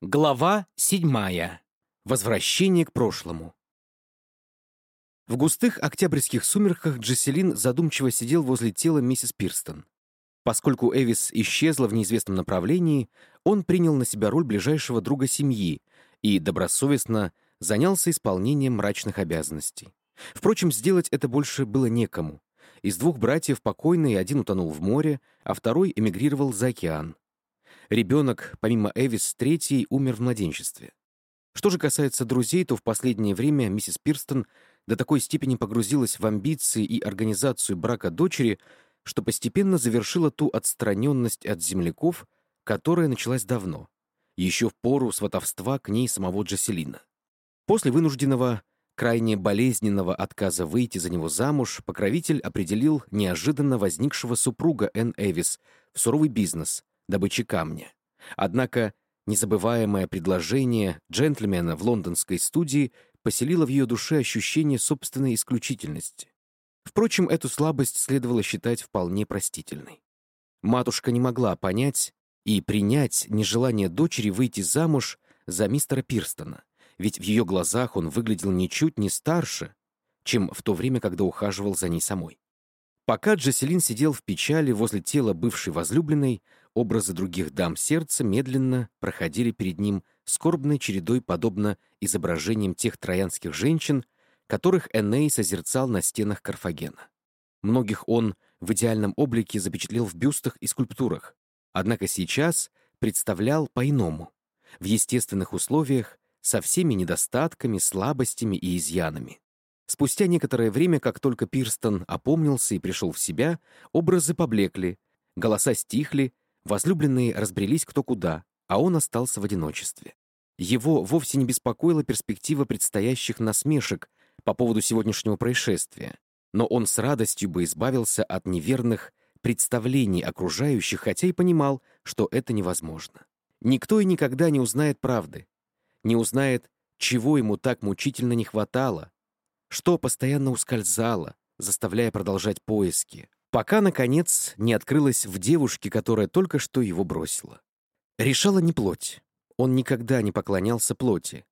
Глава седьмая. Возвращение к прошлому. В густых октябрьских сумерках Джесселин задумчиво сидел возле тела миссис Пирстон. Поскольку Эвис исчезла в неизвестном направлении, он принял на себя роль ближайшего друга семьи и добросовестно занялся исполнением мрачных обязанностей. Впрочем, сделать это больше было некому. Из двух братьев покойный один утонул в море, а второй эмигрировал за океан. Ребенок, помимо Эвис, третий, умер в младенчестве. Что же касается друзей, то в последнее время миссис Пирстон до такой степени погрузилась в амбиции и организацию брака дочери, что постепенно завершила ту отстраненность от земляков, которая началась давно, еще в пору сватовства к ней самого Джаселина. После вынужденного, крайне болезненного отказа выйти за него замуж, покровитель определил неожиданно возникшего супруга Энн Эвис в суровый бизнес — добычи камня. Однако незабываемое предложение джентльмена в лондонской студии поселило в ее душе ощущение собственной исключительности. Впрочем, эту слабость следовало считать вполне простительной. Матушка не могла понять и принять нежелание дочери выйти замуж за мистера Пирстона, ведь в ее глазах он выглядел ничуть не старше, чем в то время, когда ухаживал за ней самой. Пока Джаселин сидел в печали возле тела бывшей возлюбленной, образы других дам сердца медленно проходили перед ним скорбной чередой, подобно изображениям тех троянских женщин, которых Эней созерцал на стенах Карфагена. Многих он в идеальном облике запечатлел в бюстах и скульптурах, однако сейчас представлял по-иному, в естественных условиях, со всеми недостатками, слабостями и изъянами. Спустя некоторое время, как только Пирстон опомнился и пришел в себя, образы поблекли, голоса стихли, возлюбленные разбрелись кто куда, а он остался в одиночестве. Его вовсе не беспокоила перспектива предстоящих насмешек по поводу сегодняшнего происшествия, но он с радостью бы избавился от неверных представлений окружающих, хотя и понимал, что это невозможно. Никто и никогда не узнает правды, не узнает, чего ему так мучительно не хватало, что постоянно ускользало, заставляя продолжать поиски, пока, наконец, не открылась в девушке, которая только что его бросила. Решала не плоть. Он никогда не поклонялся плоти.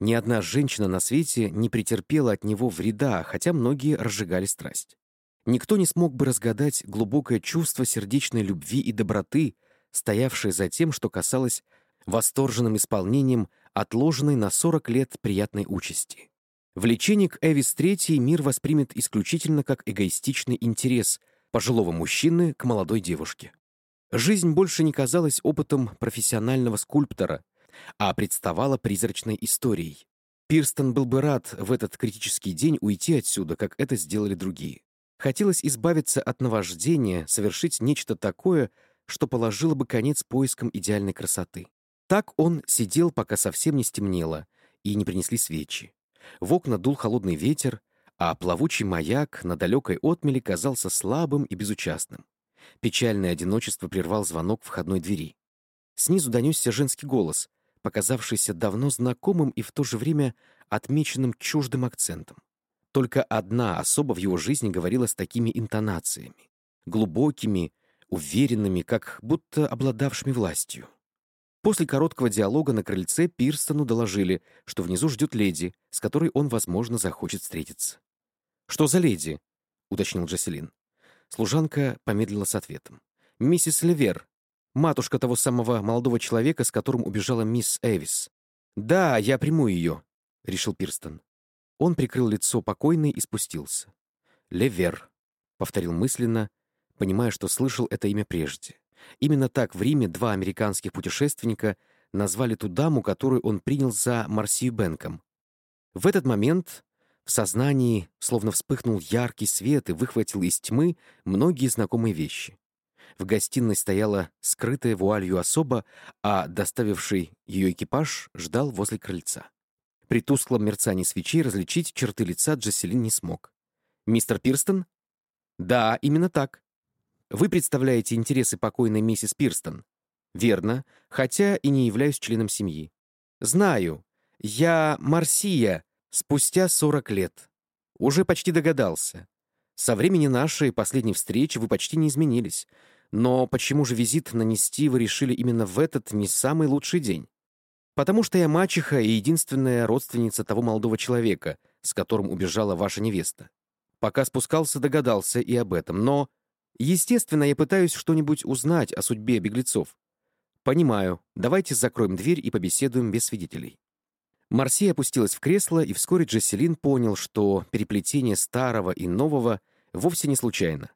Ни одна женщина на свете не претерпела от него вреда, хотя многие разжигали страсть. Никто не смог бы разгадать глубокое чувство сердечной любви и доброты, стоявшее за тем, что касалось восторженным исполнением отложенной на 40 лет приятной участи. Влечение к Эвис Третьей мир воспримет исключительно как эгоистичный интерес пожилого мужчины к молодой девушке. Жизнь больше не казалась опытом профессионального скульптора, а представала призрачной историей. Пирстон был бы рад в этот критический день уйти отсюда, как это сделали другие. Хотелось избавиться от наваждения, совершить нечто такое, что положило бы конец поискам идеальной красоты. Так он сидел, пока совсем не стемнело, и не принесли свечи. В окна дул холодный ветер, а плавучий маяк на далекой отмели казался слабым и безучастным. Печальное одиночество прервал звонок входной двери. Снизу донесся женский голос, показавшийся давно знакомым и в то же время отмеченным чуждым акцентом. Только одна особа в его жизни говорила с такими интонациями, глубокими, уверенными, как будто обладавшими властью. После короткого диалога на крыльце Пирстону доложили, что внизу ждет леди, с которой он, возможно, захочет встретиться. «Что за леди?» — уточнил Джаселин. Служанка помедлила с ответом. «Миссис Левер, матушка того самого молодого человека, с которым убежала мисс Эвис». «Да, я приму ее», — решил Пирстон. Он прикрыл лицо покойной и спустился. «Левер», — повторил мысленно, понимая, что слышал это имя прежде. Именно так в Риме два американских путешественника назвали ту даму, которую он принял за Марсию Бенком. В этот момент в сознании словно вспыхнул яркий свет и выхватил из тьмы многие знакомые вещи. В гостиной стояла скрытая вуалью особа, а доставивший ее экипаж ждал возле крыльца. При тусклом мерцании свечей различить черты лица Джесселин не смог. «Мистер Пирстон?» «Да, именно так. Вы представляете интересы покойной миссис Пирстон. Верно, хотя и не являюсь членом семьи. Знаю. Я Марсия спустя 40 лет. Уже почти догадался. Со времени нашей последней встречи вы почти не изменились. Но почему же визит нанести вы решили именно в этот не самый лучший день? Потому что я мачеха и единственная родственница того молодого человека, с которым убежала ваша невеста. Пока спускался, догадался и об этом, но... Естественно, я пытаюсь что-нибудь узнать о судьбе беглецов. Понимаю. Давайте закроем дверь и побеседуем без свидетелей. Марси опустилась в кресло, и вскоре Джесселин понял, что переплетение старого и нового вовсе не случайно.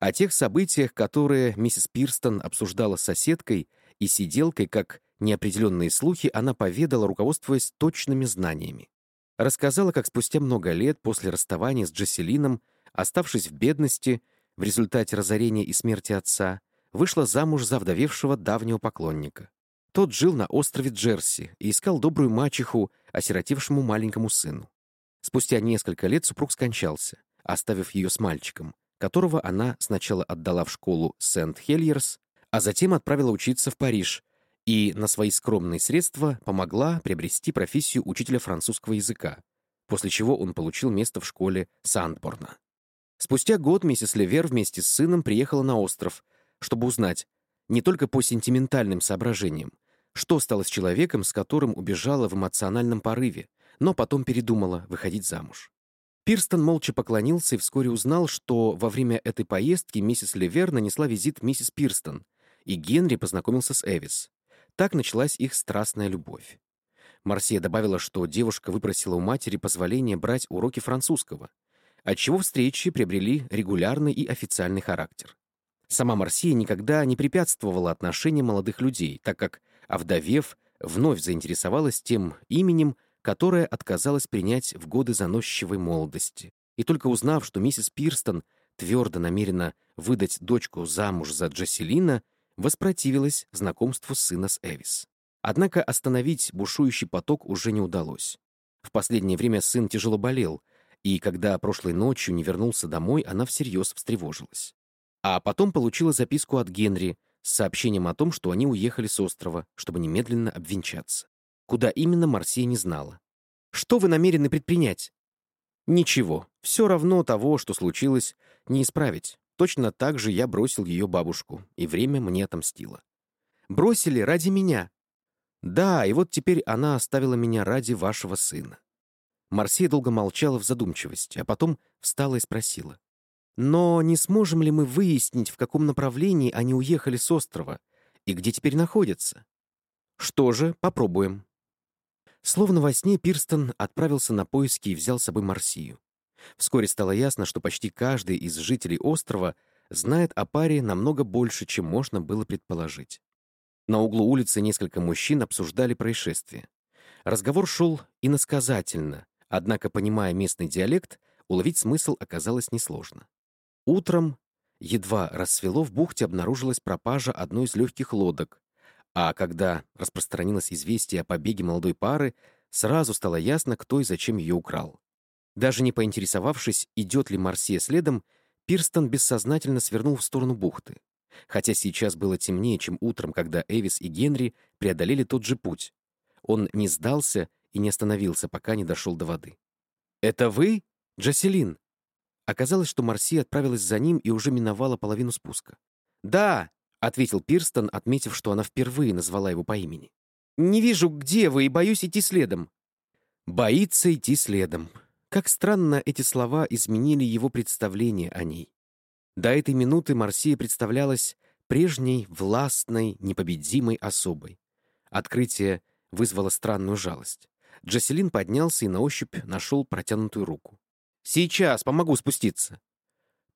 О тех событиях, которые миссис Пирстон обсуждала с соседкой и сиделкой, как неопределенные слухи, она поведала, руководствуясь точными знаниями. Рассказала, как спустя много лет после расставания с Джесселином, оставшись в бедности, в результате разорения и смерти отца, вышла замуж за вдовевшего давнего поклонника. Тот жил на острове Джерси и искал добрую мачеху, осиротевшему маленькому сыну. Спустя несколько лет супруг скончался, оставив ее с мальчиком, которого она сначала отдала в школу Сент-Хельерс, а затем отправила учиться в Париж и на свои скромные средства помогла приобрести профессию учителя французского языка, после чего он получил место в школе Сандборна. Спустя год миссис Левер вместе с сыном приехала на остров, чтобы узнать, не только по сентиментальным соображениям, что стало с человеком, с которым убежала в эмоциональном порыве, но потом передумала выходить замуж. Пирстон молча поклонился и вскоре узнал, что во время этой поездки миссис Левер нанесла визит миссис Пирстон, и Генри познакомился с Эвис. Так началась их страстная любовь. Марсия добавила, что девушка выпросила у матери позволение брать уроки французского, отчего встречи приобрели регулярный и официальный характер. Сама Марсия никогда не препятствовала отношениям молодых людей, так как, овдовев, вновь заинтересовалась тем именем, которое отказалась принять в годы заносчивой молодости. И только узнав, что миссис Пирстон твердо намерена выдать дочку замуж за Джаселина, воспротивилась знакомству сына с Эвис. Однако остановить бушующий поток уже не удалось. В последнее время сын тяжело болел, и когда прошлой ночью не вернулся домой, она всерьез встревожилась. А потом получила записку от Генри с сообщением о том, что они уехали с острова, чтобы немедленно обвенчаться. Куда именно, Марсия не знала. «Что вы намерены предпринять?» «Ничего. Все равно того, что случилось, не исправить. Точно так же я бросил ее бабушку, и время мне отомстило. Бросили ради меня. Да, и вот теперь она оставила меня ради вашего сына. Марсия долго молчала в задумчивости, а потом встала и спросила. «Но не сможем ли мы выяснить, в каком направлении они уехали с острова и где теперь находятся?» «Что же, попробуем». Словно во сне Пирстон отправился на поиски и взял с собой Марсию. Вскоре стало ясно, что почти каждый из жителей острова знает о паре намного больше, чем можно было предположить. На углу улицы несколько мужчин обсуждали происшествие. Разговор шел иносказательно, однако, понимая местный диалект, уловить смысл оказалось несложно. Утром, едва рассвело, в бухте обнаружилась пропажа одной из легких лодок, а когда распространилось известие о побеге молодой пары, сразу стало ясно, кто и зачем ее украл. Даже не поинтересовавшись, идет ли Марсия следом, Пирстон бессознательно свернул в сторону бухты. Хотя сейчас было темнее, чем утром, когда Эвис и Генри преодолели тот же путь. Он не сдался и не остановился, пока не дошел до воды. «Это вы, Джаселин?» Оказалось, что Марси отправилась за ним и уже миновала половину спуска. «Да», — ответил Пирстон, отметив, что она впервые назвала его по имени. «Не вижу, где вы, и боюсь идти следом». «Боится идти следом», как странно эти слова изменили его представление о ней. До этой минуты Марсия представлялась прежней, властной, непобедимой особой. Открытие вызвало странную жалость. Джаселин поднялся и на ощупь нашел протянутую руку. «Сейчас, помогу спуститься!»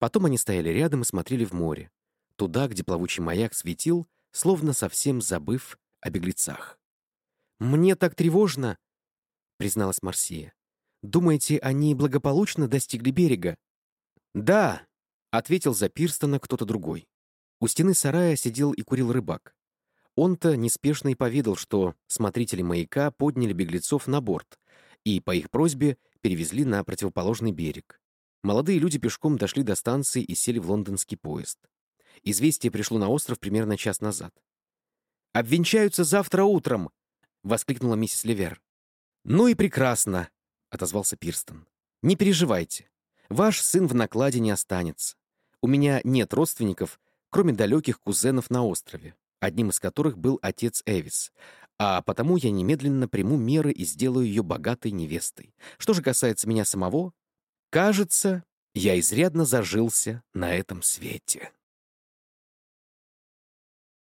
Потом они стояли рядом и смотрели в море, туда, где плавучий маяк светил, словно совсем забыв о беглецах. «Мне так тревожно!» — призналась Марсия. Думаете, они благополучно достигли берега?» «Да», — ответил за Пирстона кто-то другой. У стены сарая сидел и курил рыбак. Он-то неспешно и поведал, что смотрители маяка подняли беглецов на борт и, по их просьбе, перевезли на противоположный берег. Молодые люди пешком дошли до станции и сели в лондонский поезд. Известие пришло на остров примерно час назад. «Обвенчаются завтра утром!» — воскликнула миссис Левер. «Ну и прекрасно!» — отозвался Пирстон. «Не переживайте. Ваш сын в накладе не останется. У меня нет родственников, кроме далеких кузенов на острове, одним из которых был отец Эвис. А потому я немедленно приму меры и сделаю ее богатой невестой. Что же касается меня самого, кажется, я изрядно зажился на этом свете.